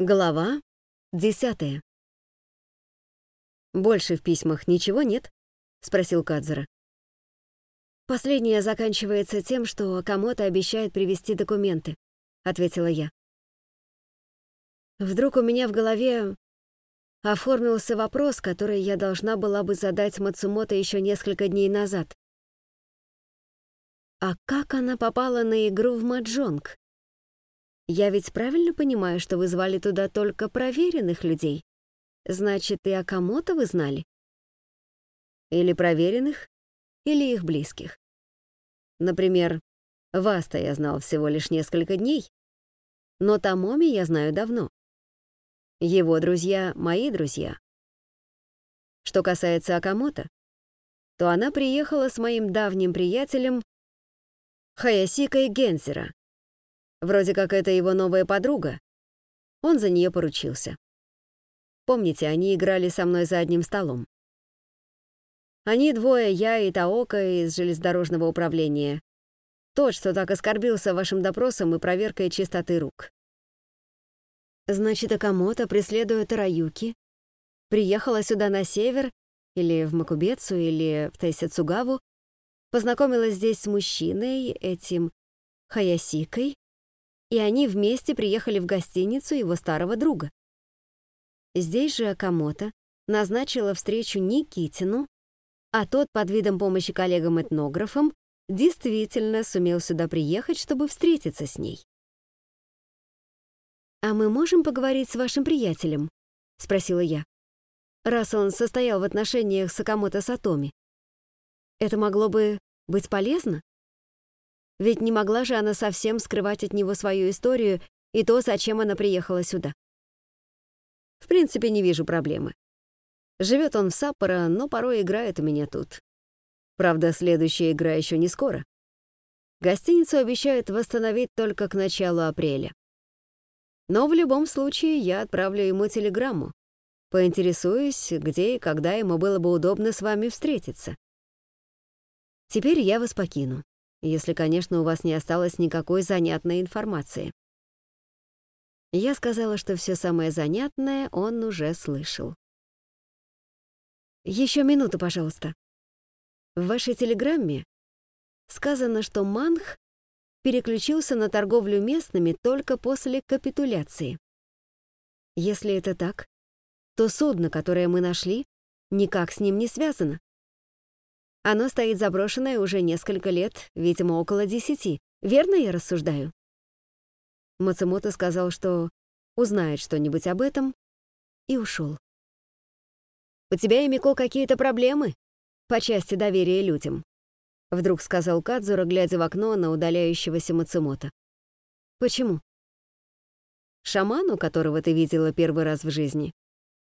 Глава десятая. «Больше в письмах ничего нет?» — спросил Кадзера. «Последнее заканчивается тем, что кому-то обещает привезти документы», — ответила я. Вдруг у меня в голове оформился вопрос, который я должна была бы задать Мацумото еще несколько дней назад. А как она попала на игру в маджонг? Я ведь правильно понимаю, что вы звали туда только проверенных людей? Значит, и о кому-то вы знали? Или проверенных, или их близких. Например, вас-то я знал всего лишь несколько дней, но Тамоми я знаю давно. Его друзья — мои друзья. Что касается Акамото, то она приехала с моим давним приятелем Хаясикой Гензера, Вроде как это его новая подруга. Он за нее поручился. Помните, они играли со мной за одним столом. Они двое, я и Таока из железнодорожного управления. Тот, что так оскорбился вашим допросом и проверкой чистоты рук. Значит, Акамото, преследуя Тараюки, приехала сюда на север, или в Макубецу, или в Тайсицугаву, познакомилась здесь с мужчиной, этим Хаясикой, и они вместе приехали в гостиницу его старого друга. Здесь же Акамото назначила встречу Никитину, а тот под видом помощи коллегам-этнографам действительно сумел сюда приехать, чтобы встретиться с ней. «А мы можем поговорить с вашим приятелем?» — спросила я. «Раз он состоял в отношениях с Акамото Сатоми. Это могло бы быть полезно?» Ведь не могла же она совсем скрывать от него свою историю и то, зачем она приехала сюда. В принципе, не вижу проблемы. Живет он в Саппоро, но порой играет у меня тут. Правда, следующая игра еще не скоро. Гостиницу обещают восстановить только к началу апреля. Но в любом случае я отправлю ему телеграмму. Поинтересуюсь, где и когда ему было бы удобно с вами встретиться. Теперь я вас покину если, конечно, у вас не осталось никакой занятной информации. Я сказала, что все самое занятное он уже слышал. Еще минуту, пожалуйста. В вашей телеграмме сказано, что Манх переключился на торговлю местными только после капитуляции. Если это так, то судно, которое мы нашли, никак с ним не связано. Оно стоит заброшенное уже несколько лет, видимо, около десяти. Верно я рассуждаю?» Мацумото сказал, что узнает что-нибудь об этом, и ушел. «У тебя, Эмико, какие-то проблемы по части доверия людям?» Вдруг сказал Кадзура, глядя в окно на удаляющегося Мацумото. «Почему?» «Шаману, которого ты видела первый раз в жизни,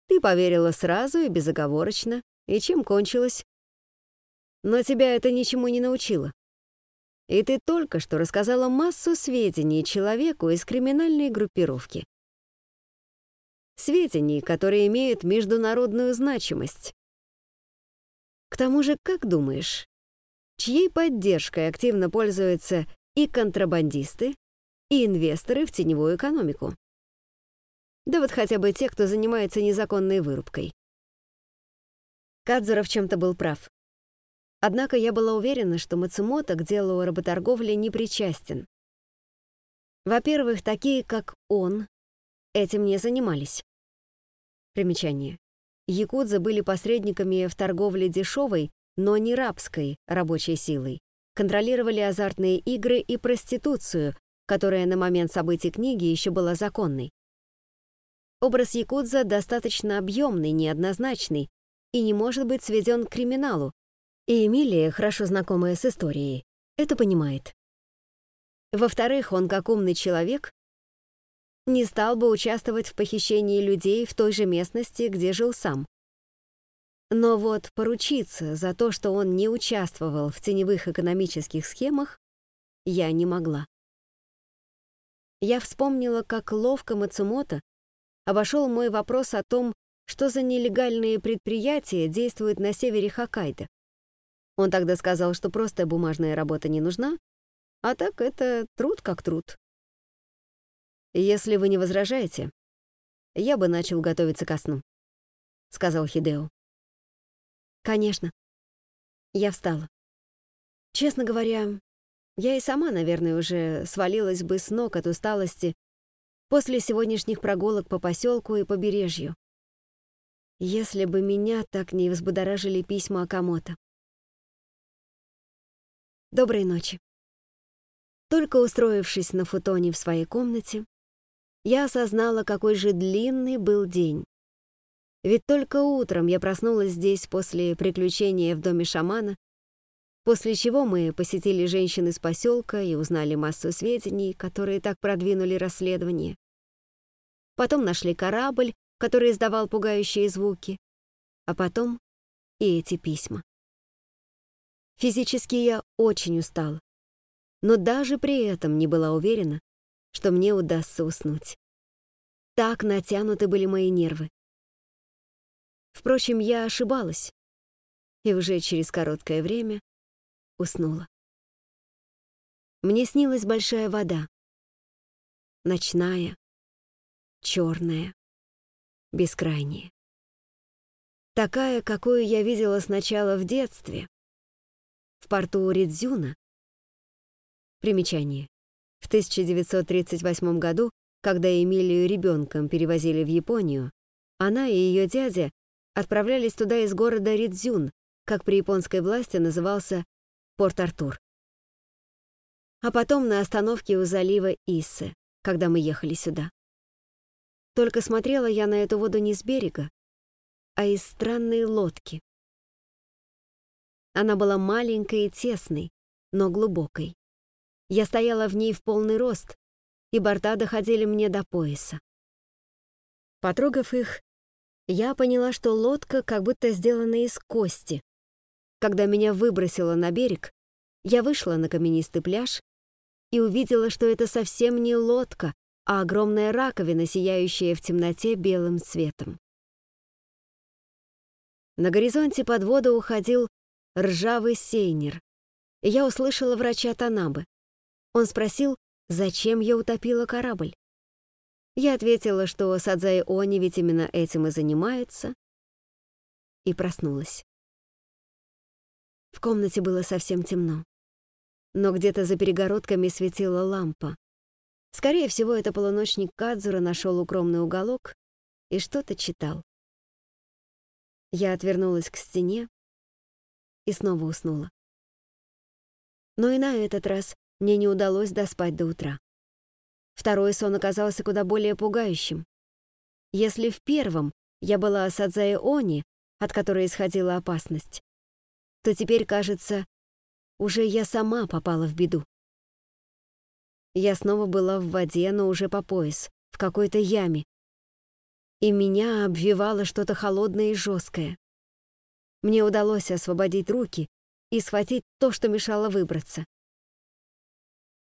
ты поверила сразу и безоговорочно, и чем кончилось?» Но тебя это ничему не научило. И ты только что рассказала массу сведений человеку из криминальной группировки. Сведений, которые имеют международную значимость. К тому же, как думаешь, чьей поддержкой активно пользуются и контрабандисты, и инвесторы в теневую экономику? Да вот хотя бы те, кто занимается незаконной вырубкой. Кадзура в чем-то был прав. Однако я была уверена, что Мацумото к делу работорговли не причастен. Во-первых, такие, как он, этим не занимались. Примечание. Якудзы были посредниками в торговле дешевой, но не рабской рабочей силой. Контролировали азартные игры и проституцию, которая на момент событий книги еще была законной. Образ якудза достаточно объемный, неоднозначный и не может быть сведен к криминалу, и Эмилия, хорошо знакомая с историей, это понимает. Во-вторых, он, как умный человек, не стал бы участвовать в похищении людей в той же местности, где жил сам. Но вот поручиться за то, что он не участвовал в теневых экономических схемах, я не могла. Я вспомнила, как ловко Мацумото обошел мой вопрос о том, что за нелегальные предприятия действуют на севере Хоккайдо. Он тогда сказал, что просто бумажная работа не нужна, а так это труд как труд. Если вы не возражаете, я бы начал готовиться ко сну», — сказал Хидео. «Конечно». Я встала. Честно говоря, я и сама, наверное, уже свалилась бы с ног от усталости после сегодняшних прогулок по поселку и побережью. Если бы меня так не взбудоражили письма Акамото. Доброй ночи. Только устроившись на футоне в своей комнате, я осознала, какой же длинный был день. Ведь только утром я проснулась здесь после приключения в доме шамана, после чего мы посетили женщин из поселка и узнали массу сведений, которые так продвинули расследование. Потом нашли корабль, который издавал пугающие звуки, а потом и эти письма. Физически я очень устала, но даже при этом не была уверена, что мне удастся уснуть. Так натянуты были мои нервы. Впрочем, я ошибалась, и уже через короткое время уснула. Мне снилась большая вода. Ночная, черная, бескрайняя. Такая, какую я видела сначала в детстве, порту Ридзюна. Примечание. В 1938 году, когда Эмилию ребенком перевозили в Японию, она и ее дядя отправлялись туда из города Ридзюн, как при японской власти назывался Порт-Артур. А потом на остановке у залива Иссы, когда мы ехали сюда. Только смотрела я на эту воду не с берега, а из странной лодки. Она была маленькой и тесной, но глубокой. Я стояла в ней в полный рост, и борта доходили мне до пояса. Потрогав их, я поняла, что лодка как будто сделана из кости. Когда меня выбросило на берег, я вышла на каменистый пляж и увидела, что это совсем не лодка, а огромная раковина, сияющая в темноте белым цветом. На горизонте под воду уходил ржавый сейнер, я услышала врача Танабы. Он спросил, зачем я утопила корабль. Я ответила, что Садзай Они ведь именно этим и занимается, и проснулась. В комнате было совсем темно, но где-то за перегородками светила лампа. Скорее всего, это полуночник Кадзура нашел укромный уголок и что-то читал. Я отвернулась к стене и снова уснула. Но и на этот раз мне не удалось доспать до утра. Второй сон оказался куда более пугающим. Если в первом я была Садзаe Они, от которой исходила опасность, то теперь, кажется, уже я сама попала в беду. Я снова была в воде, но уже по пояс, в какой-то яме. И меня обвивало что-то холодное и жесткое. Мне удалось освободить руки и схватить то, что мешало выбраться.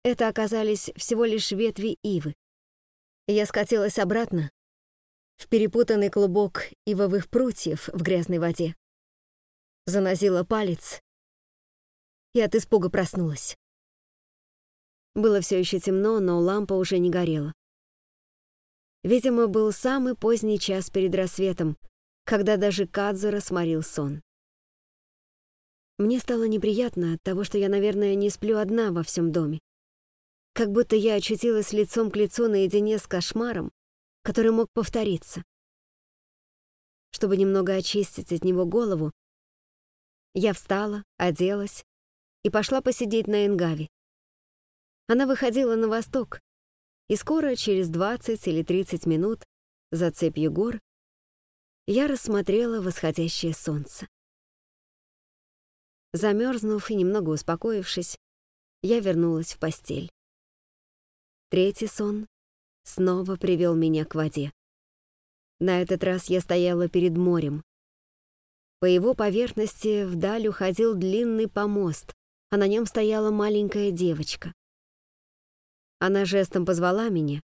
Это оказались всего лишь ветви ивы. Я скатилась обратно в перепутанный клубок ивовых прутьев в грязной воде. Занозила палец и от испуга проснулась. Было все еще темно, но лампа уже не горела. Видимо, был самый поздний час перед рассветом, когда даже Кадзура сморил сон. Мне стало неприятно от того, что я, наверное, не сплю одна во всем доме. Как будто я очутилась лицом к лицу наедине с кошмаром, который мог повториться. Чтобы немного очистить от него голову, я встала, оделась и пошла посидеть на Энгаве. Она выходила на восток, и скоро, через 20 или 30 минут, за цепью гор, я рассмотрела восходящее солнце. Замерзнув и немного успокоившись, я вернулась в постель. Третий сон снова привел меня к воде. На этот раз я стояла перед морем. По его поверхности вдаль уходил длинный помост, а на нем стояла маленькая девочка. Она жестом позвала меня,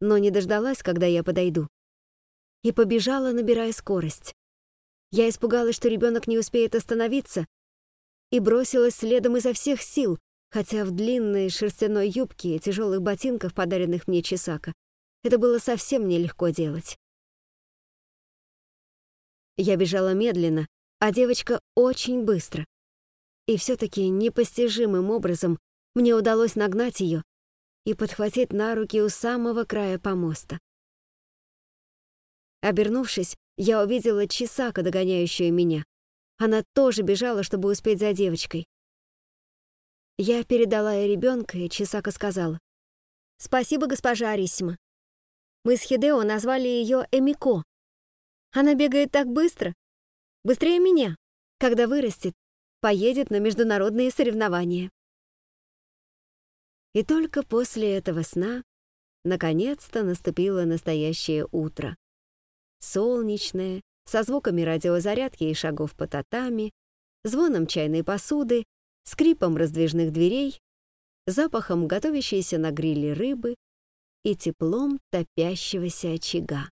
но не дождалась, когда я подойду, и побежала, набирая скорость. Я испугалась, что ребенок не успеет остановиться, и бросилась следом изо всех сил, хотя в длинной шерстяной юбке и тяжелых ботинках, подаренных мне Чесака, это было совсем нелегко делать. Я бежала медленно, а девочка очень быстро. И все-таки непостижимым образом мне удалось нагнать ее и подхватить на руки у самого края помоста. Обернувшись, я увидела Чисака, догоняющую меня. Она тоже бежала, чтобы успеть за девочкой. Я передала ей ребенка, и Чисака сказала. «Спасибо, госпожа Арисима. Мы с Хидео назвали ее Эмико. Она бегает так быстро, быстрее меня. Когда вырастет, поедет на международные соревнования». И только после этого сна наконец-то наступило настоящее утро. Солнечное, со звуками радиозарядки и шагов по татами, звоном чайной посуды, скрипом раздвижных дверей, запахом готовящейся на гриле рыбы и теплом топящегося очага.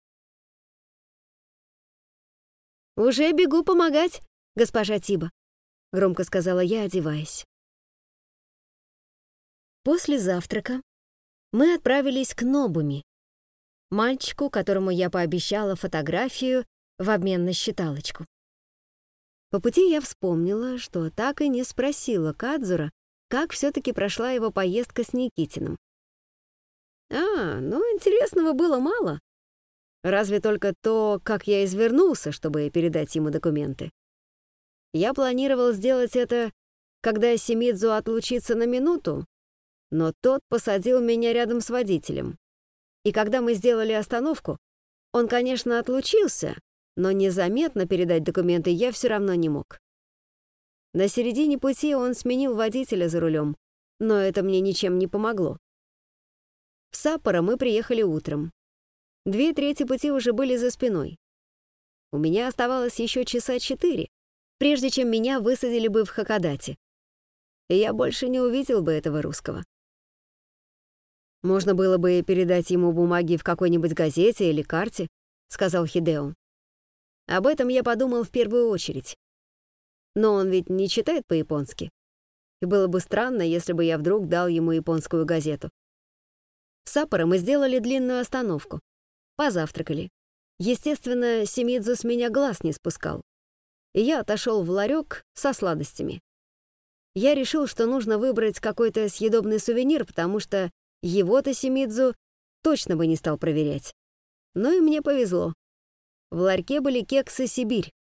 «Уже бегу помогать, госпожа Тиба», — громко сказала я, одеваясь. После завтрака мы отправились к Нобуми, мальчику, которому я пообещала фотографию в обмен на считалочку. По пути я вспомнила, что так и не спросила Кадзура, как все-таки прошла его поездка с Никитиным. А, ну, интересного было мало. Разве только то, как я извернулся, чтобы передать ему документы. Я планировал сделать это, когда Семидзу отлучится на минуту, но тот посадил меня рядом с водителем. И когда мы сделали остановку, он, конечно, отлучился, но незаметно передать документы я все равно не мог. На середине пути он сменил водителя за рулем, но это мне ничем не помогло. В Саппоро мы приехали утром. Две трети пути уже были за спиной. У меня оставалось еще часа четыре, прежде чем меня высадили бы в Хакодате. И я больше не увидел бы этого русского. «Можно было бы передать ему бумаги в какой-нибудь газете или карте», — сказал Хидео. Об этом я подумал в первую очередь. Но он ведь не читает по-японски. И было бы странно, если бы я вдруг дал ему японскую газету. В Саппоро мы сделали длинную остановку. Позавтракали. Естественно, Семидзу с меня глаз не спускал. И я отошел в ларек со сладостями. Я решил, что нужно выбрать какой-то съедобный сувенир, потому что его-то Семидзу точно бы не стал проверять. Ну и мне повезло. В ларьке были кексы «Сибирь».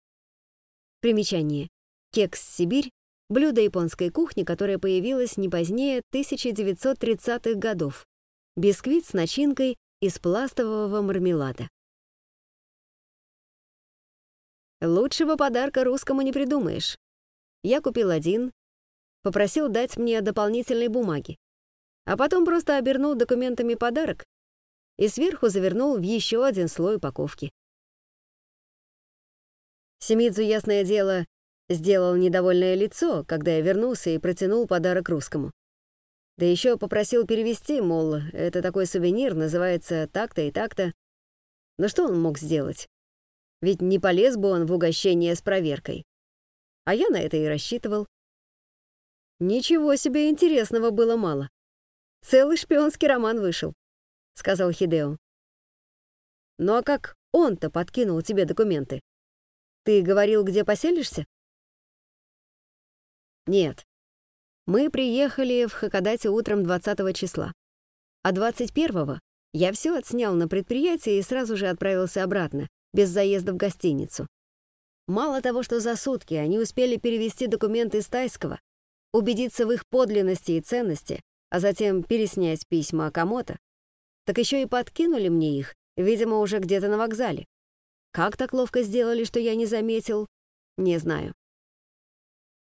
Примечание. Кекс «Сибирь» — блюдо японской кухни, которое появилось не позднее 1930-х годов. Бисквит с начинкой из пластового мармелада. Лучшего подарка русскому не придумаешь. Я купил один, попросил дать мне дополнительные бумаги а потом просто обернул документами подарок и сверху завернул в еще один слой упаковки. Семидзу, ясное дело, сделал недовольное лицо, когда я вернулся и протянул подарок русскому. Да еще попросил перевести, мол, это такой сувенир, называется так-то и так-то. Но что он мог сделать? Ведь не полез бы он в угощение с проверкой. А я на это и рассчитывал. Ничего себе интересного было мало. Целый шпионский роман вышел», — сказал Хидео. «Ну а как он-то подкинул тебе документы? Ты говорил, где поселишься?» «Нет. Мы приехали в Хакодате утром 20 числа. А 21-го я все отснял на предприятии и сразу же отправился обратно, без заезда в гостиницу. Мало того, что за сутки они успели перевести документы из тайского, убедиться в их подлинности и ценности, а затем переснять письма Акамото, так еще и подкинули мне их, видимо, уже где-то на вокзале. Как так ловко сделали, что я не заметил, не знаю.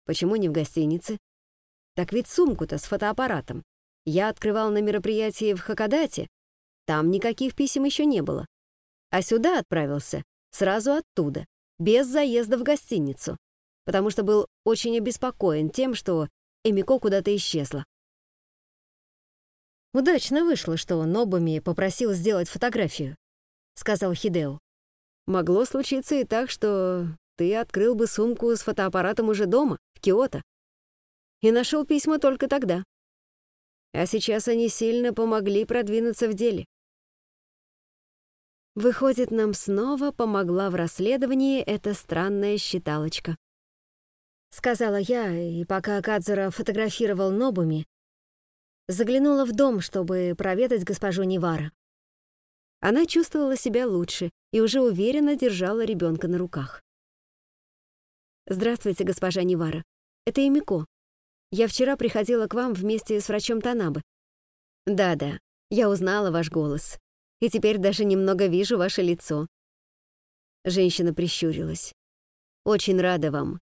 Почему не в гостинице? Так ведь сумку-то с фотоаппаратом. Я открывал на мероприятии в Хакодате, там никаких писем еще не было. А сюда отправился сразу оттуда, без заезда в гостиницу, потому что был очень обеспокоен тем, что Эмико куда-то исчезла. «Удачно вышло, что Нобуми попросил сделать фотографию», — сказал Хидео. «Могло случиться и так, что ты открыл бы сумку с фотоаппаратом уже дома, в Киото, и нашел письма только тогда. А сейчас они сильно помогли продвинуться в деле». Выходит, нам снова помогла в расследовании эта странная считалочка. Сказала я, и пока Кадзура фотографировал Нобуми, заглянула в дом, чтобы проведать госпожу Нивара. Она чувствовала себя лучше и уже уверенно держала ребенка на руках. «Здравствуйте, госпожа Нивара. Это Имико. Я вчера приходила к вам вместе с врачом Танабы. Да-да, я узнала ваш голос. И теперь даже немного вижу ваше лицо». Женщина прищурилась. «Очень рада вам.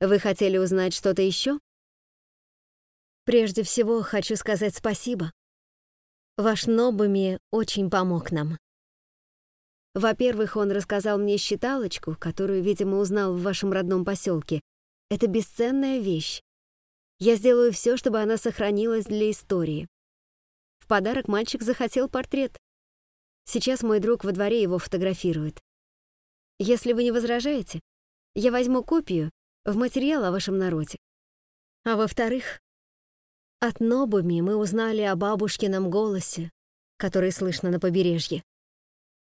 Вы хотели узнать что-то еще?» «Прежде всего, хочу сказать спасибо. Ваш Нобуми очень помог нам. Во-первых, он рассказал мне считалочку, которую, видимо, узнал в вашем родном поселке. Это бесценная вещь. Я сделаю все, чтобы она сохранилась для истории. В подарок мальчик захотел портрет. Сейчас мой друг во дворе его фотографирует. Если вы не возражаете, я возьму копию в материал о вашем народе. А во-вторых, от Нобуми мы узнали о бабушкином голосе, который слышно на побережье.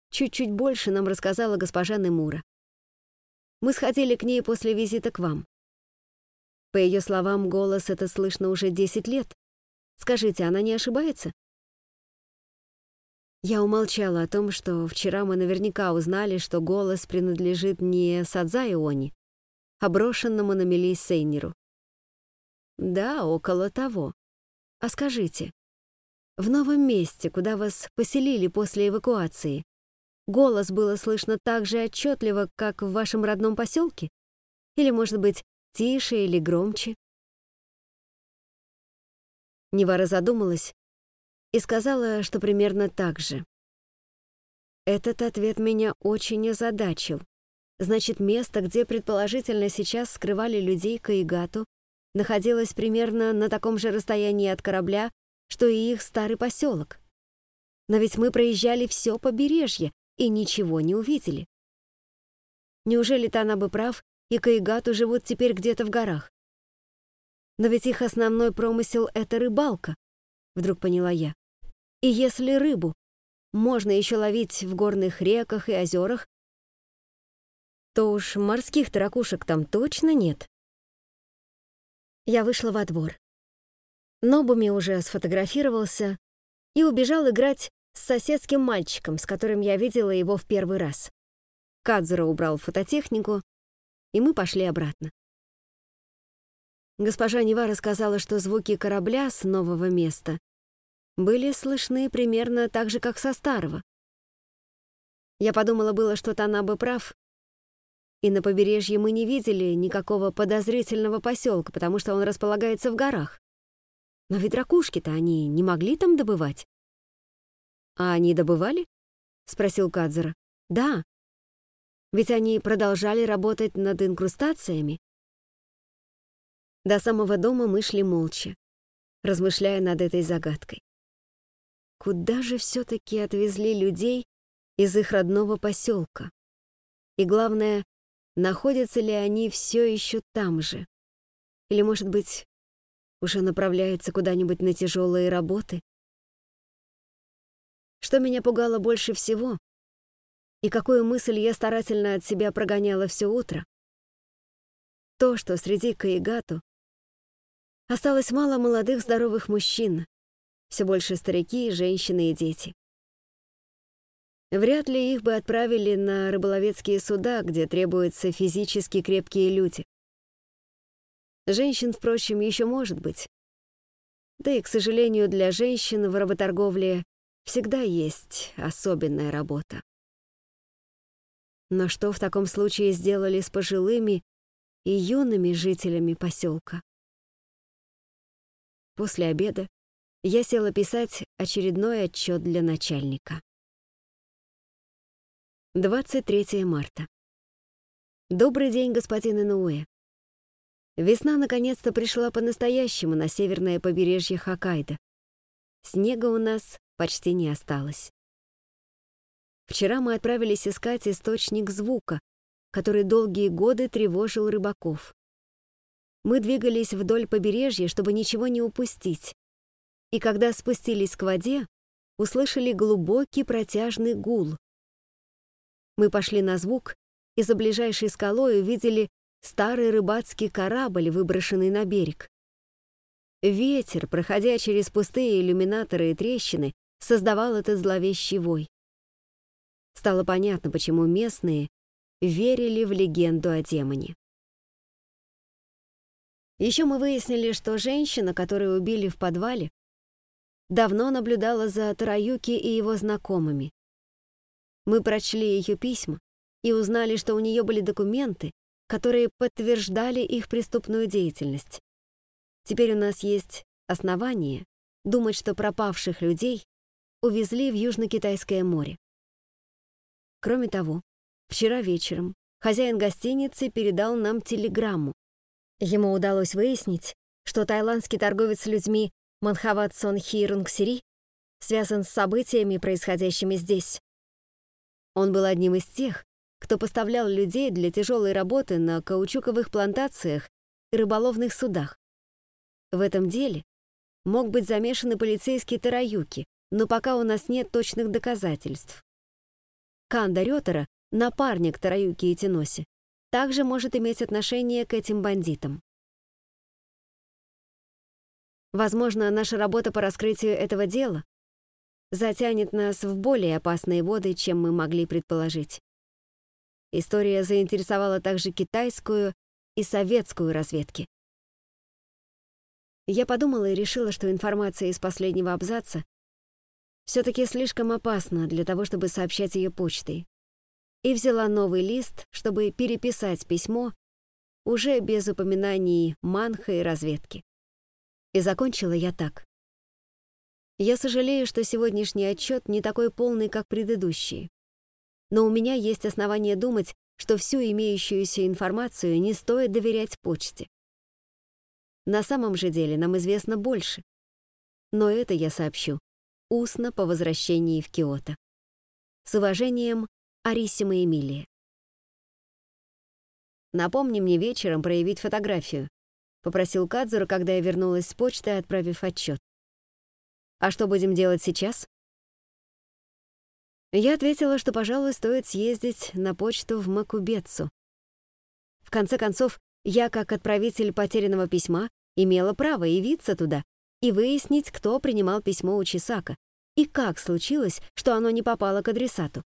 Чуть-чуть больше нам рассказала госпожа Немура. Мы сходили к ней после визита к вам. По ее словам, голос это слышно уже 10 лет. Скажите, она не ошибается? Я умолчала о том, что вчера мы наверняка узнали, что голос принадлежит не Садзаиони, а брошенному на мели Сейнеру. Да, около того. А скажите, в новом месте, куда вас поселили после эвакуации, голос было слышно так же отчетливо, как в вашем родном поселке? Или, может быть, тише или громче? Невара задумалась и сказала, что примерно так же. Этот ответ меня очень озадачил. Значит, место, где предположительно сейчас скрывали людей Каигату, находилась примерно на таком же расстоянии от корабля, что и их старый поселок. Но ведь мы проезжали все побережье и ничего не увидели. Неужели Танабы прав, и Каигату живут теперь где-то в горах? Но ведь их основной промысел — это рыбалка, вдруг поняла я. И если рыбу можно еще ловить в горных реках и озерах, то уж морских таракушек там точно нет. Я вышла во двор. Нобуми уже сфотографировался и убежал играть с соседским мальчиком, с которым я видела его в первый раз. Кадзура убрал фототехнику, и мы пошли обратно. Госпожа Нева рассказала, что звуки корабля с нового места были слышны примерно так же, как со старого. Я подумала было, что Танаба прав, и на побережье мы не видели никакого подозрительного поселка, потому что он располагается в горах. Но ведь ракушки-то они не могли там добывать. «А они добывали?» — спросил Кадзера. «Да. Ведь они продолжали работать над инкрустациями». До самого дома мы шли молча, размышляя над этой загадкой. Куда же все-таки отвезли людей из их родного поселка? И главное, находятся ли они все еще там же? Или, может быть, уже направляются куда-нибудь на тяжелые работы? Что меня пугало больше всего, и какую мысль я старательно от себя прогоняла все утро, то, что среди Каигату осталось мало молодых здоровых мужчин, все больше старики, женщины и дети. Вряд ли их бы отправили на рыболовецкие суда, где требуются физически крепкие люди. Женщин, впрочем, еще может быть. Да и, к сожалению, для женщин в работорговле всегда есть особенная работа. Но что в таком случае сделали с пожилыми и юными жителями поселка? После обеда я села писать очередной отчет для начальника. 23 марта. Добрый день, господин Инуэ. Весна наконец-то пришла по-настоящему на северное побережье Хоккайдо. Снега у нас почти не осталось. Вчера мы отправились искать источник звука, который долгие годы тревожил рыбаков. Мы двигались вдоль побережья, чтобы ничего не упустить. И когда спустились к воде, услышали глубокий протяжный гул, Мы пошли на звук и за ближайшей скалой увидели старый рыбацкий корабль, выброшенный на берег. Ветер, проходя через пустые иллюминаторы и трещины, создавал этот зловещий вой. Стало понятно, почему местные верили в легенду о демоне. Еще мы выяснили, что женщина, которую убили в подвале, давно наблюдала за Тараюки и его знакомыми. Мы прочли ее письма и узнали, что у нее были документы, которые подтверждали их преступную деятельность. Теперь у нас есть основания думать, что пропавших людей увезли в Южно-Китайское море. Кроме того, вчера вечером хозяин гостиницы передал нам телеграмму. Ему удалось выяснить, что тайландский торговец людьми Манхават Сон Хи Рунгсири связан с событиями, происходящими здесь. Он был одним из тех, кто поставлял людей для тяжелой работы на каучуковых плантациях и рыболовных судах. В этом деле мог быть замешан и полицейский Тараюки, но пока у нас нет точных доказательств. Канда Рётера, напарник Тараюки и Тиноси, также может иметь отношение к этим бандитам. Возможно, наша работа по раскрытию этого дела затянет нас в более опасные воды, чем мы могли предположить. История заинтересовала также китайскую и советскую разведки. Я подумала и решила, что информация из последнего абзаца все-таки слишком опасна для того, чтобы сообщать ее почтой. И взяла новый лист, чтобы переписать письмо уже без упоминаний манха и разведки. И закончила я так. Я сожалею, что сегодняшний отчет не такой полный, как предыдущие. Но у меня есть основания думать, что всю имеющуюся информацию не стоит доверять почте. На самом же деле нам известно больше. Но это я сообщу устно по возвращении в Киото. С уважением, Арисима Эмилия. «Напомни мне вечером проявить фотографию», — попросил Кадзура, когда я вернулась с почты, отправив отчет. «А что будем делать сейчас?» Я ответила, что, пожалуй, стоит съездить на почту в Макубецу. В конце концов, я, как отправитель потерянного письма, имела право явиться туда и выяснить, кто принимал письмо у Чисака, и как случилось, что оно не попало к адресату.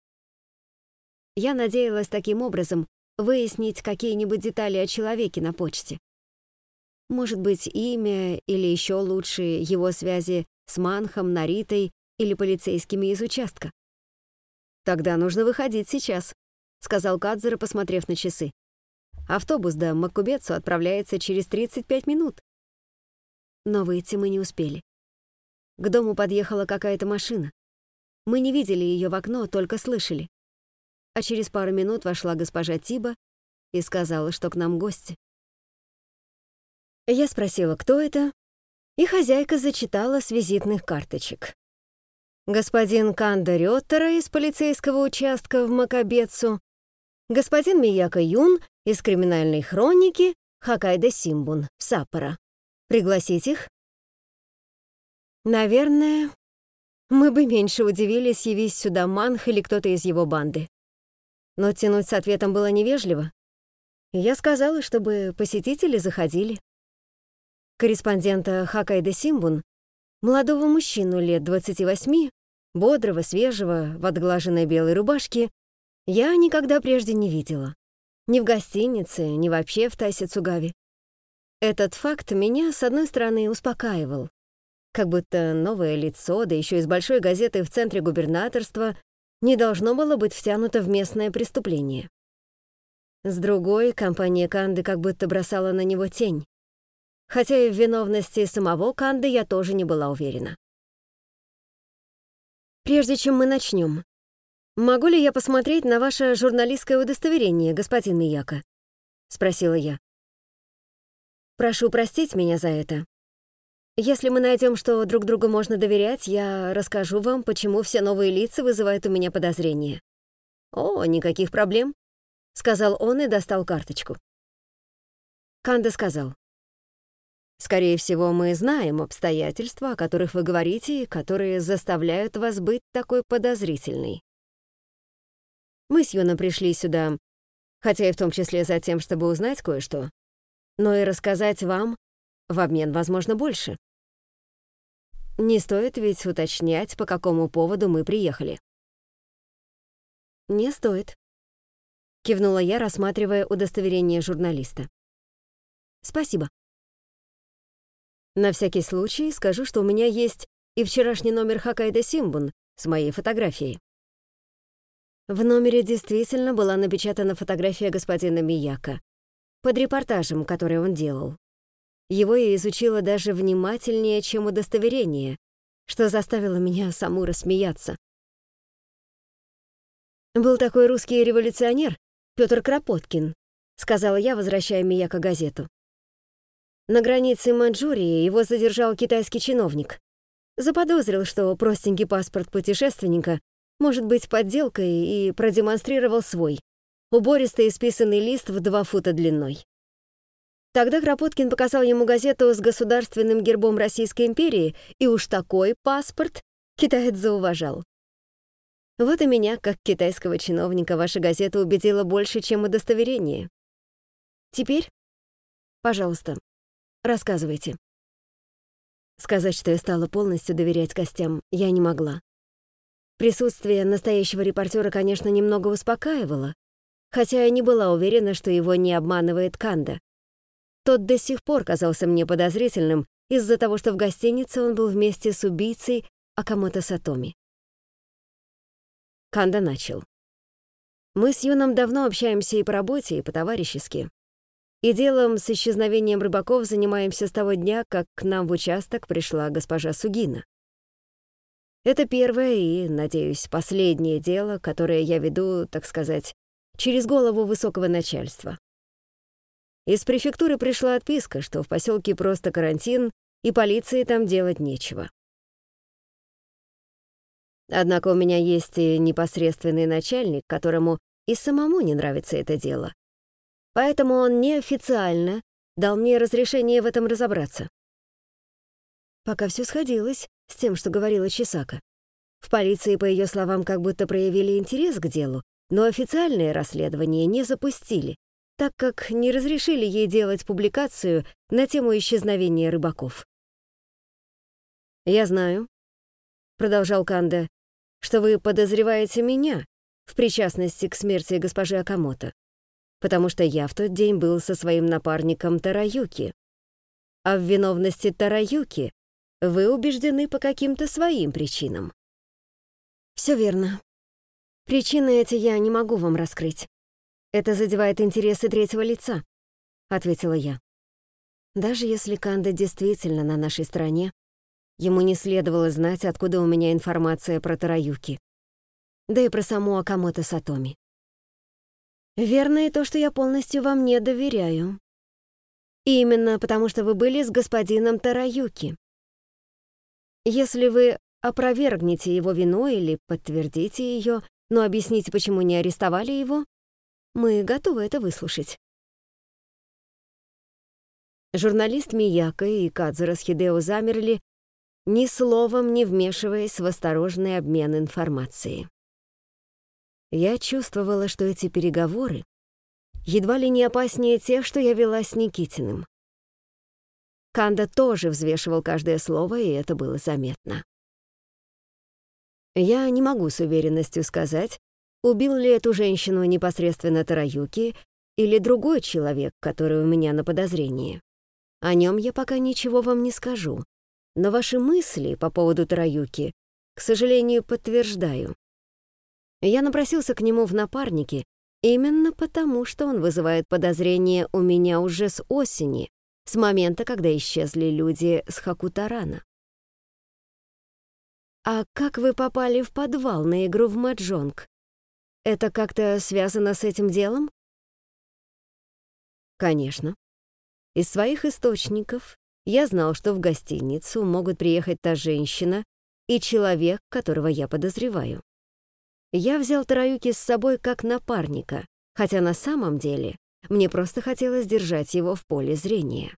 Я надеялась таким образом выяснить какие-нибудь детали о человеке на почте. Может быть, имя или еще лучше его связи с Манхом, Наритой или полицейскими из участка. «Тогда нужно выходить сейчас», — сказал Кадзера, посмотрев на часы. «Автобус до Макубецу отправляется через 35 минут». Но выйти мы не успели. К дому подъехала какая-то машина. Мы не видели ее в окно, только слышали. А через пару минут вошла госпожа Тиба и сказала, что к нам гости. Я спросила, кто это, и хозяйка зачитала с визитных карточек. Господин Канда Рёттера из полицейского участка в Макабецу, господин Мияка Юн из криминальной хроники Хакайда Симбун в Саппоро. Пригласить их? Наверное, мы бы меньше удивились, явись сюда Манх или кто-то из его банды. Но тянуть с ответом было невежливо. Я сказала, чтобы посетители заходили. Корреспондента Хакайда Симбун, молодого мужчину лет 28, бодрого, свежего, в отглаженной белой рубашке, я никогда прежде не видела. Ни в гостинице, ни вообще в Тайсицугаве. Этот факт меня, с одной стороны, успокаивал. Как будто новое лицо, да еще из большой газеты в центре губернаторства, не должно было быть втянуто в местное преступление. С другой, компания Канды как будто бросала на него тень. Хотя и в виновности самого Канды я тоже не была уверена. Прежде чем мы начнем, могу ли я посмотреть на ваше журналистское удостоверение, господин Мияка? Спросила я. Прошу простить меня за это, если мы найдем, что друг другу можно доверять, я расскажу вам, почему все новые лица вызывают у меня подозрения. О, никаких проблем, сказал он и достал карточку. Канда сказал. Скорее всего, мы знаем обстоятельства, о которых вы говорите, и которые заставляют вас быть такой подозрительной. Мы с Юном пришли сюда, хотя и в том числе за тем, чтобы узнать кое-что, но и рассказать вам в обмен, возможно, больше. Не стоит ведь уточнять, по какому поводу мы приехали. Не стоит. Кивнула я, рассматривая удостоверение журналиста. Спасибо. На всякий случай скажу, что у меня есть и вчерашний номер Хоккайдо Симбун с моей фотографией. В номере действительно была напечатана фотография господина Мияка под репортажем, который он делал. Его я изучила даже внимательнее, чем удостоверение, что заставило меня саму рассмеяться. «Был такой русский революционер, Петр Кропоткин», сказала я, возвращая Мияка газету. На границе Манчжурии его задержал китайский чиновник. Заподозрил, что простенький паспорт путешественника может быть подделкой, и продемонстрировал свой, убористый исписанный лист в два фута длиной. Тогда Кропоткин показал ему газету с государственным гербом Российской империи, и уж такой паспорт китаец зауважал. Вот и меня, как китайского чиновника, ваша газета убедила больше, чем удостоверение. Теперь, пожалуйста, рассказывайте. Сказать, что я стала полностью доверять гостям, я не могла. Присутствие настоящего репортера, конечно, немного успокаивало, хотя я не была уверена, что его не обманывает Канда. Тот до сих пор казался мне подозрительным из-за того, что в гостинице он был вместе с убийцей Акамото Сатоми. Канда начал. Мы с Юном давно общаемся и по работе, и по-товарищески. И делом с исчезновением рыбаков занимаемся с того дня, как к нам в участок пришла госпожа Сугина. Это первое и, надеюсь, последнее дело, которое я веду, так сказать, через голову высокого начальства. Из префектуры пришла отписка, что в поселке просто карантин, и полиции там делать нечего. Однако у меня есть и непосредственный начальник, которому и самому не нравится это дело. Поэтому он неофициально дал мне разрешение в этом разобраться. Пока все сходилось с тем, что говорила Чесака. В полиции, по ее словам, как будто проявили интерес к делу, но официальное расследование не запустили, так как не разрешили ей делать публикацию на тему исчезновения рыбаков. «Я знаю», — продолжал Канда, «что вы подозреваете меня в причастности к смерти госпожи Акамото, потому что я в тот день был со своим напарником Тараюки. А в виновности Тараюки вы убеждены по каким-то своим причинам». «Все верно. Причины эти я не могу вам раскрыть. Это задевает интересы третьего лица», — ответила я. Даже если Канда действительно на нашей стороне, ему не следовало знать, откуда у меня информация про Тараюки. Да и про саму Акамото Сатоми. Верно и то, что я полностью вам не доверяю. именно потому, что вы были с господином Тараюки. Если вы опровергнете его вину или подтвердите ее, но объясните, почему не арестовали его, мы готовы это выслушать. Журналист Мияка и Кадзура с замерли, ни словом не вмешиваясь в осторожный обмен информацией. Я чувствовала, что эти переговоры едва ли не опаснее тех, что я вела с Никитиным. Канда тоже взвешивал каждое слово, и это было заметно. Я не могу с уверенностью сказать, Убил ли эту женщину непосредственно Тараюки или другой человек, который у меня на подозрении? О нем я пока ничего вам не скажу. Но ваши мысли по поводу Тараюки, к сожалению, подтверждаю. Я напросился к нему в напарники именно потому, что он вызывает подозрения у меня уже с осени, с момента, когда исчезли люди с Хакутарана. «А как вы попали в подвал на игру в маджонг?» Это как-то связано с этим делом? Конечно. Из своих источников я знал, что в гостиницу могут приехать та женщина и человек, которого я подозреваю. Я взял Тараюки с собой как напарника, хотя на самом деле мне просто хотелось держать его в поле зрения.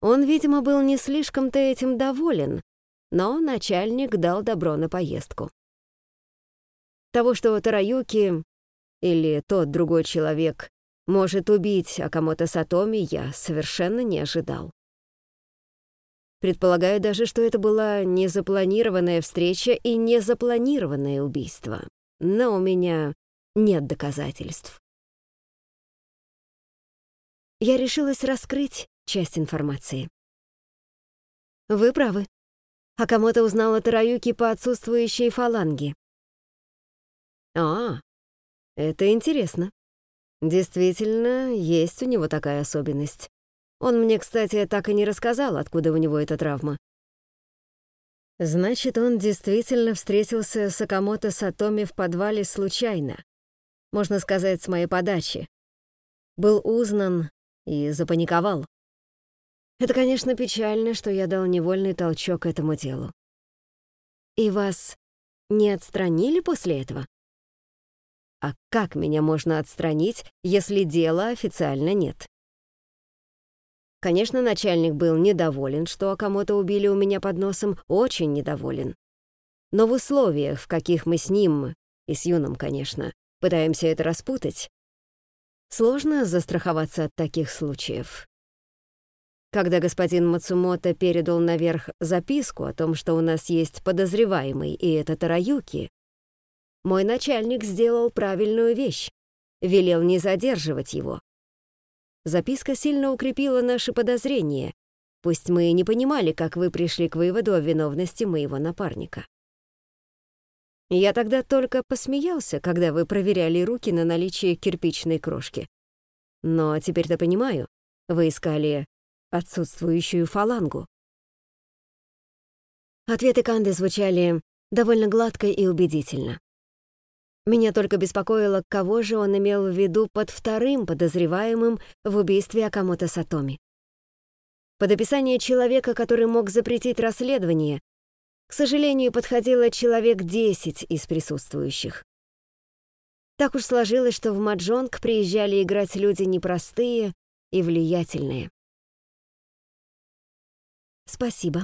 Он, видимо, был не слишком-то этим доволен, но начальник дал добро на поездку. Того, что Тараюки или тот другой человек может убить Акамото Сатоми, я совершенно не ожидал. Предполагаю даже, что это была незапланированная встреча и незапланированное убийство. Но у меня нет доказательств. Я решилась раскрыть часть информации. Вы правы. Акамото узнала Тараюки по отсутствующей фаланге. А, это интересно. Действительно, есть у него такая особенность. Он мне, кстати, так и не рассказал, откуда у него эта травма. Значит, он действительно встретился с Акамото Сатоми в подвале случайно. Можно сказать, с моей подачи. Был узнан и запаниковал. Это, конечно, печально, что я дал невольный толчок этому делу. И вас не отстранили после этого? А как меня можно отстранить, если дела официально нет? Конечно, начальник был недоволен, что кому-то убили у меня под носом, очень недоволен. Но в условиях, в каких мы с ним, и с Юном, конечно, пытаемся это распутать, сложно застраховаться от таких случаев. Когда господин Мацумото передал наверх записку о том, что у нас есть подозреваемый, и это Тараюки, мой начальник сделал правильную вещь, велел не задерживать его, Записка сильно укрепила наши подозрения, пусть мы и не понимали, как вы пришли к выводу о виновности моего напарника. Я тогда только посмеялся, когда вы проверяли руки на наличие кирпичной крошки. Но теперь-то понимаю, вы искали отсутствующую фалангу. Ответы Канды звучали довольно гладко и убедительно. Меня только беспокоило, кого же он имел в виду под вторым подозреваемым в убийстве Акамото Сатоми. Под описание человека, который мог запретить расследование, к сожалению, подходило человек 10 из присутствующих. Так уж сложилось, что в Маджонг приезжали играть люди непростые и влиятельные. Спасибо.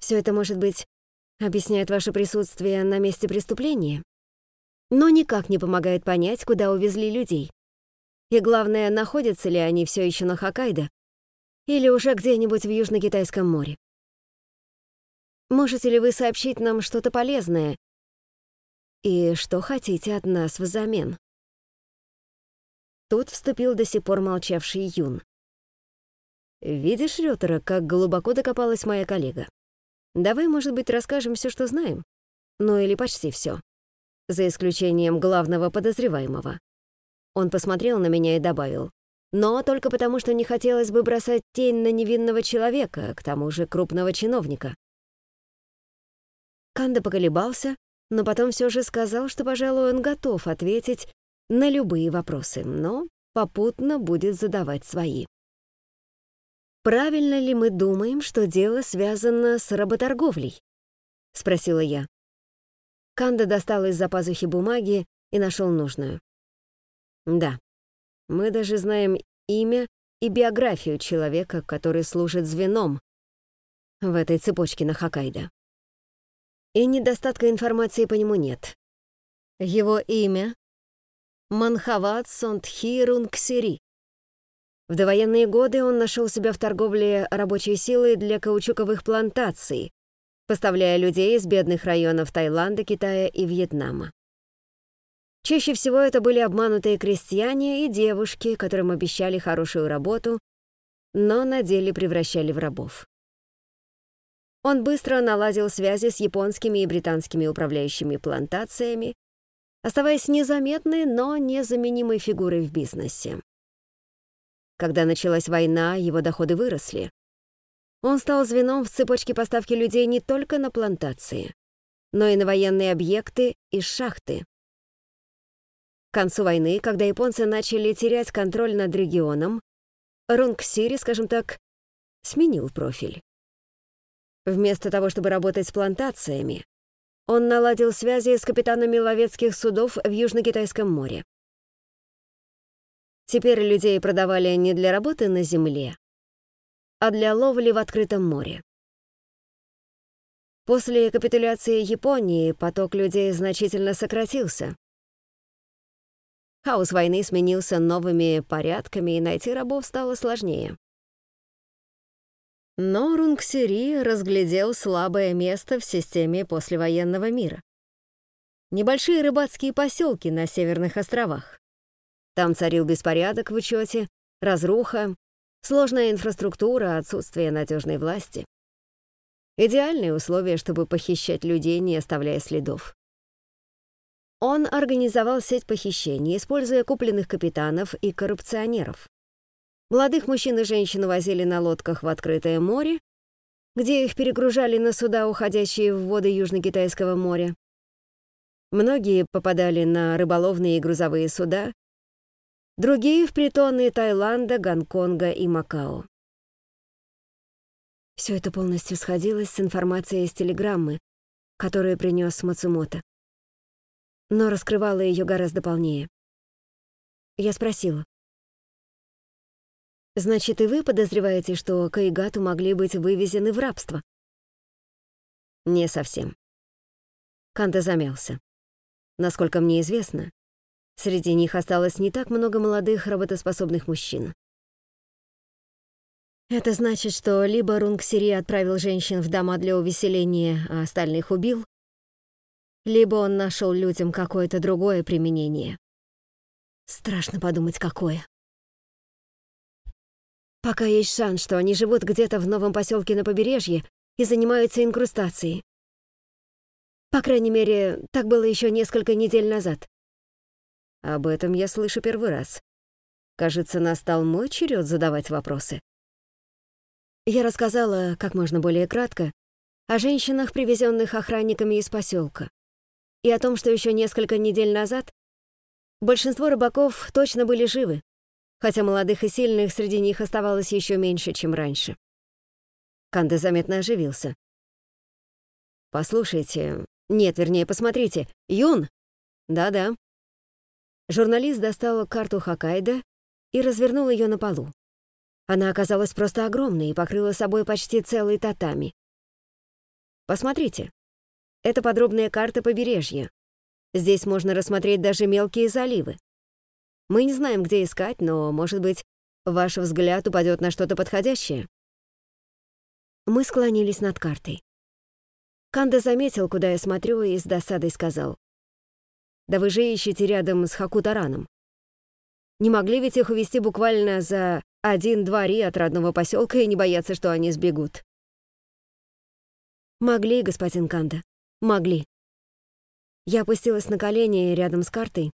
Все это, может быть, объясняет ваше присутствие на месте преступления? Но никак не помогает понять, куда увезли людей. И главное, находятся ли они все еще на Хоккайдо или уже где-нибудь в Южно-Китайском море. Можете ли вы сообщить нам что-то полезное? И что хотите от нас взамен? Тут вступил до сих пор молчавший Юн. «Видишь, Рётера, как глубоко докопалась моя коллега? Давай, может быть, расскажем все, что знаем? Ну или почти все за исключением главного подозреваемого. Он посмотрел на меня и добавил, но только потому, что не хотелось бы бросать тень на невинного человека, к тому же крупного чиновника. Канда поколебался, но потом все же сказал, что, пожалуй, он готов ответить на любые вопросы, но попутно будет задавать свои. «Правильно ли мы думаем, что дело связано с работорговлей?» — спросила я. Канда достал из-за пазухи бумаги и нашел нужную. Да, мы даже знаем имя и биографию человека, который служит звеном в этой цепочке на Хоккайдо. И недостатка информации по нему нет. Его имя — Манхават Сонтхирунгсири. В довоенные годы он нашел себя в торговле рабочей силой для каучуковых плантаций, поставляя людей из бедных районов Таиланда, Китая и Вьетнама. Чаще всего это были обманутые крестьяне и девушки, которым обещали хорошую работу, но на деле превращали в рабов. Он быстро наладил связи с японскими и британскими управляющими плантациями, оставаясь незаметной, но незаменимой фигурой в бизнесе. Когда началась война, его доходы выросли. Он стал звеном в цепочке поставки людей не только на плантации, но и на военные объекты и шахты. К концу войны, когда японцы начали терять контроль над регионом, Рунгсири, скажем так, сменил профиль. Вместо того, чтобы работать с плантациями, он наладил связи с капитанами ловецких судов в Южно-Китайском море. Теперь людей продавали не для работы на земле, а для ловли в открытом море. После капитуляции Японии поток людей значительно сократился. Хаос войны сменился новыми порядками, и найти рабов стало сложнее. Но Рунгсери разглядел слабое место в системе послевоенного мира. Небольшие рыбацкие поселки на северных островах. Там царил беспорядок в учете, разруха, сложная инфраструктура, отсутствие надежной власти. Идеальные условия, чтобы похищать людей, не оставляя следов. Он организовал сеть похищений, используя купленных капитанов и коррупционеров. Молодых мужчин и женщин возили на лодках в открытое море, где их перегружали на суда, уходящие в воды Южно-Китайского моря. Многие попадали на рыболовные и грузовые суда, другие — в притоны Таиланда, Гонконга и Макао. Все это полностью сходилось с информацией из телеграммы, которую принес Мацумото но раскрывала ее гораздо полнее. Я спросила. «Значит, и вы подозреваете, что Каигату могли быть вывезены в рабство?» «Не совсем». Канта замялся. Насколько мне известно, среди них осталось не так много молодых работоспособных мужчин. Это значит, что либо Рунгсири отправил женщин в дома для увеселения, а остальных убил, либо он нашел людям какое-то другое применение. Страшно подумать, какое. Пока есть шанс, что они живут где-то в новом поселке на побережье и занимаются инкрустацией. По крайней мере, так было еще несколько недель назад. Об этом я слышу первый раз. Кажется, настал мой черед задавать вопросы. Я рассказала, как можно более кратко, о женщинах, привезенных охранниками из поселка и о том, что еще несколько недель назад большинство рыбаков точно были живы, хотя молодых и сильных среди них оставалось еще меньше, чем раньше. Канде заметно оживился. «Послушайте... Нет, вернее, посмотрите. Юн!» «Да-да». Журналист достал карту Хоккайдо и развернул ее на полу. Она оказалась просто огромной и покрыла собой почти целый татами. «Посмотрите. Это подробная карта побережья. Здесь можно рассмотреть даже мелкие заливы. Мы не знаем, где искать, но, может быть, ваш взгляд упадет на что-то подходящее. Мы склонились над картой. Канда заметил, куда я смотрю, и с досадой сказал. «Да вы же ищете рядом с Хакутараном. Не могли ведь их увезти буквально за один-два ри от родного поселка и не бояться, что они сбегут?» «Могли, господин Канда. Могли. Я опустилась на колени рядом с картой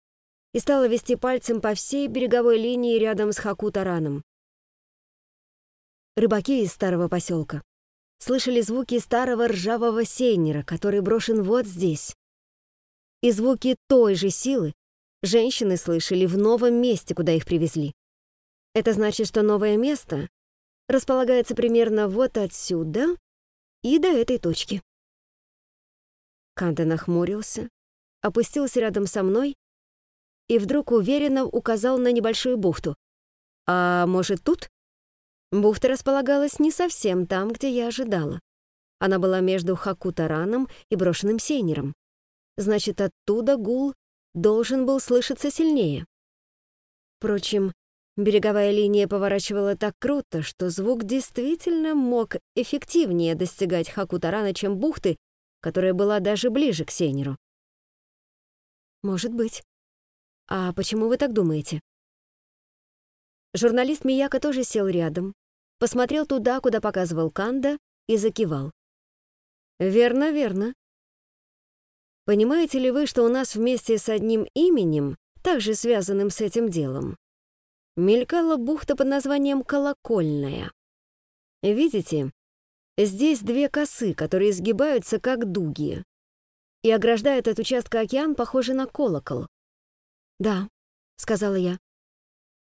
и стала вести пальцем по всей береговой линии рядом с Хакутараном. Рыбаки из старого поселка слышали звуки старого ржавого сейнера, который брошен вот здесь. И звуки той же силы женщины слышали в новом месте, куда их привезли. Это значит, что новое место располагается примерно вот отсюда и до этой точки. Канта нахмурился, опустился рядом со мной и вдруг уверенно указал на небольшую бухту. «А может, тут?» Бухта располагалась не совсем там, где я ожидала. Она была между Хакутараном и брошенным сейнером. Значит, оттуда гул должен был слышаться сильнее. Впрочем, береговая линия поворачивала так круто, что звук действительно мог эффективнее достигать Хакутарана, чем бухты, которая была даже ближе к Сейнеру. Может быть. А почему вы так думаете? Журналист Мияка тоже сел рядом, посмотрел туда, куда показывал Канда, и закивал. Верно, верно. Понимаете ли вы, что у нас вместе с одним именем, также связанным с этим делом, мелькала бухта под названием Колокольная? Видите, Здесь две косы, которые сгибаются как дуги, и ограждают от участка океан, похожий на колокол. «Да», — сказала я.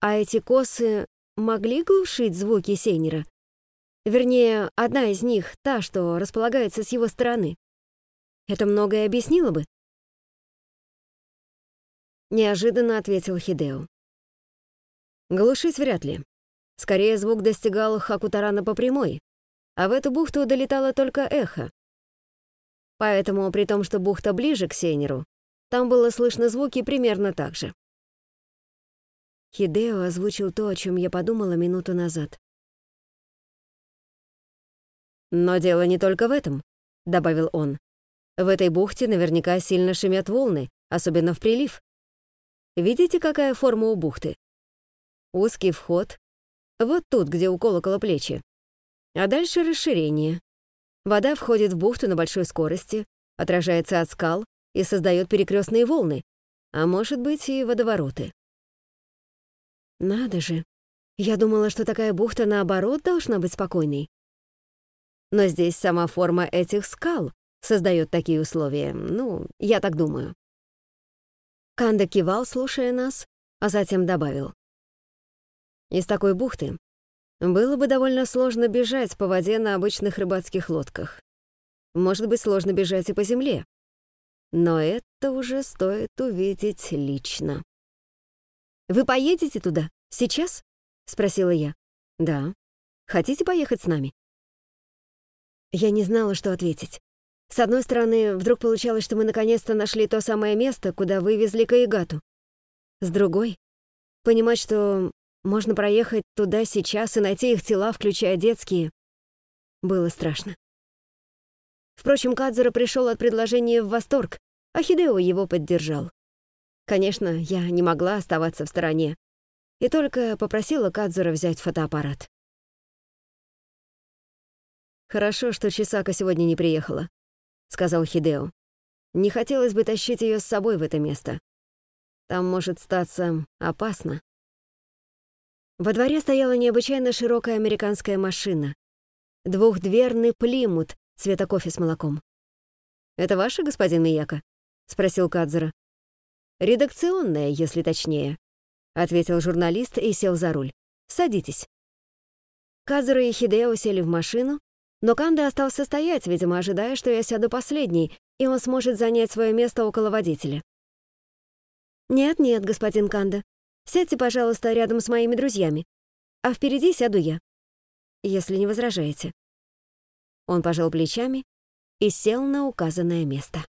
«А эти косы могли глушить звуки Сейнера? Вернее, одна из них, та, что располагается с его стороны. Это многое объяснило бы?» Неожиданно ответил Хидео. «Глушить вряд ли. Скорее, звук достигал Хакутарана по прямой, а в эту бухту долетало только эхо. Поэтому, при том, что бухта ближе к Сейнеру, там было слышно звуки примерно так же. Хидео озвучил то, о чем я подумала минуту назад. «Но дело не только в этом», — добавил он. «В этой бухте наверняка сильно шумят волны, особенно в прилив. Видите, какая форма у бухты? Узкий вход, вот тут, где у колокола плечи. А дальше расширение. Вода входит в бухту на большой скорости, отражается от скал и создает перекрестные волны, а может быть и водовороты. Надо же. Я думала, что такая бухта, наоборот, должна быть спокойной. Но здесь сама форма этих скал создает такие условия. Ну, я так думаю. Канда кивал, слушая нас, а затем добавил. Из такой бухты было бы довольно сложно бежать по воде на обычных рыбацких лодках. Может быть, сложно бежать и по земле. Но это уже стоит увидеть лично. «Вы поедете туда? Сейчас?» — спросила я. «Да. Хотите поехать с нами?» Я не знала, что ответить. С одной стороны, вдруг получалось, что мы наконец-то нашли то самое место, куда вывезли Каигату. С другой, понимать, что можно проехать туда сейчас и найти их тела, включая детские. Было страшно. Впрочем, Кадзура пришел от предложения в восторг, а Хидео его поддержал. Конечно, я не могла оставаться в стороне и только попросила Кадзура взять фотоаппарат. «Хорошо, что Чисака сегодня не приехала», — сказал Хидео. «Не хотелось бы тащить ее с собой в это место. Там может статься опасно». Во дворе стояла необычайно широкая американская машина. Двухдверный плимут цвета кофе с молоком. «Это ваша, господин Мияка?» — спросил Кадзера. «Редакционная, если точнее», — ответил журналист и сел за руль. «Садитесь». Кадзера и Хидео сели в машину, но Канда остался стоять, видимо, ожидая, что я сяду последний, и он сможет занять свое место около водителя. «Нет-нет, господин Канда, Сядьте, пожалуйста, рядом с моими друзьями, а впереди сяду я, если не возражаете». Он пожал плечами и сел на указанное место.